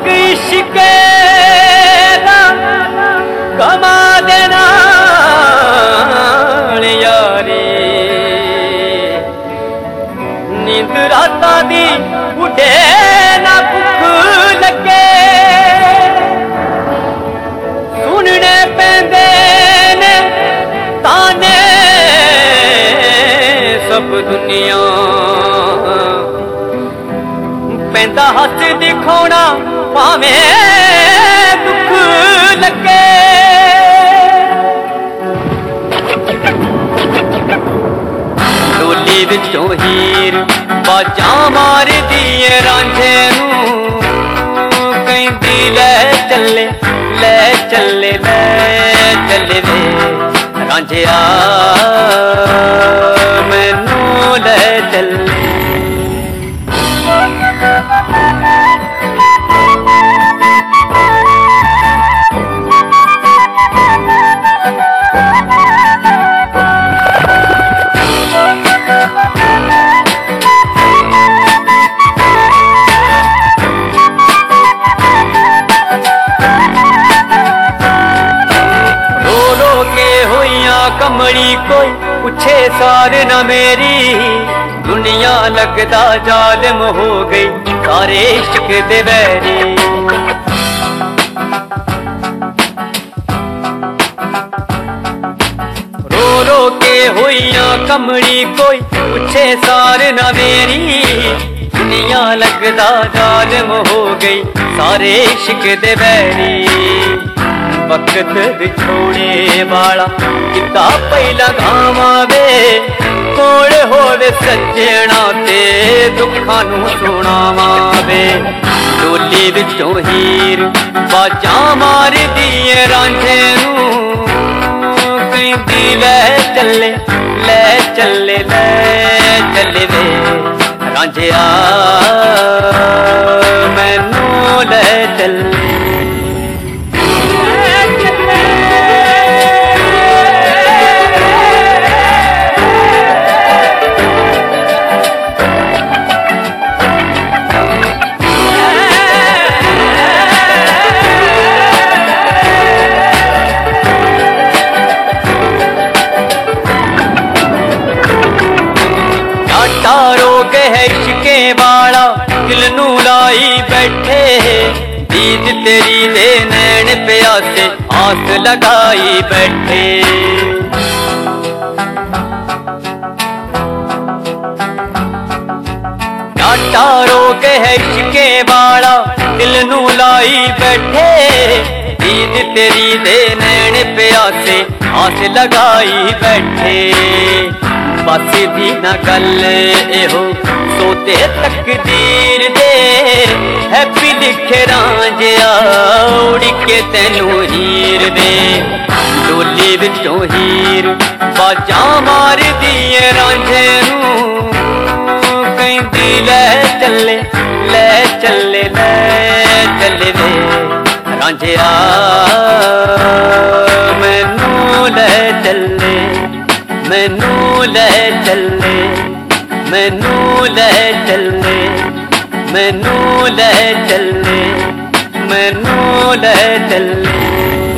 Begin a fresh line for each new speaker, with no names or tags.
ਭੋਗ ਇਸ਼ਕੇ ਦਾ ਕਮਾ ਦੇਣਾ ਯਾਰੀ। ਨੀਂਦ ਰਾਤਾਂ ਦੀ ਉੱਡੇ ਨਾ ਭੁੱਖ ਲੱਗੇ। ਸੁਣਨੇ ਪੈਂਦੇ ਨੇ ਤਾਨੇ ਸਭ ਦੁਨੀਆ। ਪੈਂਦਾ ਹੱਥ ਦਿਖਾਉਣਾ ਭਾਵੇਂ ਦੁੱਖ ਲੱਗੇ। ਡੋਲੀ ਵਿੱਚੋਂ ਹੀਰ ਬਾਜਾਂ ਮਾਰਦੀ ਏ ਰਾਂਝੇ ਨੂੰ। ਕਹਿੰਦੀ, ਲੈ ਚੱਲੇ ਲੈ ਚੱਲੇ ਲੈ ਚੱਲੇ ਵੇ ਰਾਂਝਿਆ। ਮੈਨੂੰ ਲੈ ਚੱਲੇ। ਕਮਲੀ ਕੋਈ ਪੁੱਛੇ ਸਾਰ ਨਾ ਮੇਰੀ। ਦੁਨੀਆ ਲੱਗਦਾ ਜ਼ਾਲਮ ਹੋ ਗਈ, ਸਾਰੇ ਇਸ਼ਕ ਦੇ ਵੈਰੀ। ਰੋ ਰੋ ਕੇ ਹੋਈਆਂ ਕਮਲੀ ਕੋਈ ਪੁੱਛੇ ਸਾਰ ਨਾ ਮੇਰੀ। ਦੁਨੀਆ ਲੱਗਦਾ ਜ਼ਾਲਮ ਹੋ ਗਈ, ਸਾਰੇ ਇਸ਼ਕ ਦੇ ਵੈਰੀ। ਵਕਤ ਵਿਛੋੜੇ ਵਾਲਾ ਕਿਤਾ ਪਹਿਲਾ ਗਾਵਾਂ ਕੋਲ ਹੋਵੇ ਸੱਜਣਾ ਤੇ ਦੁੱਖਾਂ ਨੂੰ ਸੁਣਾਵਾਂ ਵੇ ਡੋਲੀ ਵਿੱਚੋਂ ਹੀਰ ਬਾਜਾਂ ਮਾਰਦੀ ਏ ਰਾਂਝੇ ਨੂੰ, ਕਹਿੰਦੀ ਲੈ ਚੱਲੇ ਲੈ ਚੱਲੇ ਲੈ ਚੱਲੇ ਵੇ ਰਾਂਝਿਆ, ਮੈਨੂੰ ਲੈ ਚੱਲੇ। ਡਾਟਾ ਰੋਗ ਹੈ ਇਸ਼ਕੇ ਵਾਲਾ ਦਿਲ ਨੂੰ ਲਾਈ ਬੈਠੇ। ਦੀਦ ਤੇਰੀ ਦੇ ਨੈਣ ਪਿਆਸੇ ਆਸ ਲਗਾਈ ਬੈਠੇ। ਡਾਟਾ ਰੋਗ ਹੈ ਇਸ਼ਕੇ ਵਾਲਾ ਦਿਲ ਨੂੰ ਲਾਈ ਬੈਠੇ। ਦੀਦ ਤੇਰੀ ਦੇ ਨੈਣ ਪਿਆਸੇ ਆਸ ਲਗਾਈ ਬੈਠੇ। ਬਸ ਦੀ ਨਾ ਗੱਲ ਇਹੋ। ਸੋਤੇ ਤਕਦੀਰ ਦੇ ਹੈਪੀ ਲਿਖੇ ਰਾਂਝਿਆ ਉੜ ਕੇ ਤੈਨੂੰ ਹੀਰ ਦੇ। ਡੋਲੀ ਵਿੱਚੋਂ ਹੀਰ ਬਾਜਾਂ ਮਾਰਦੀ ਏ ਰਾਂਝੇ ਨੂੰ। ਕਹਿੰਦੀ, ਲੈ ਚੱਲੇ ਲੈ ਚੱਲੇ ਲੈ ਚੱਲੇ ਵੇ ਰਾਂਝਿਆ। ਮੈਨੂੰ ਲੈ ਚੱਲੇ ਮੈਨੂੰ ਲੈ ਚੱਲੇ ਮੈਨੂੰ ਲੈ ਚੱਲੇ ਮੈਨੂੰ ਲੈ ਚੱਲੇ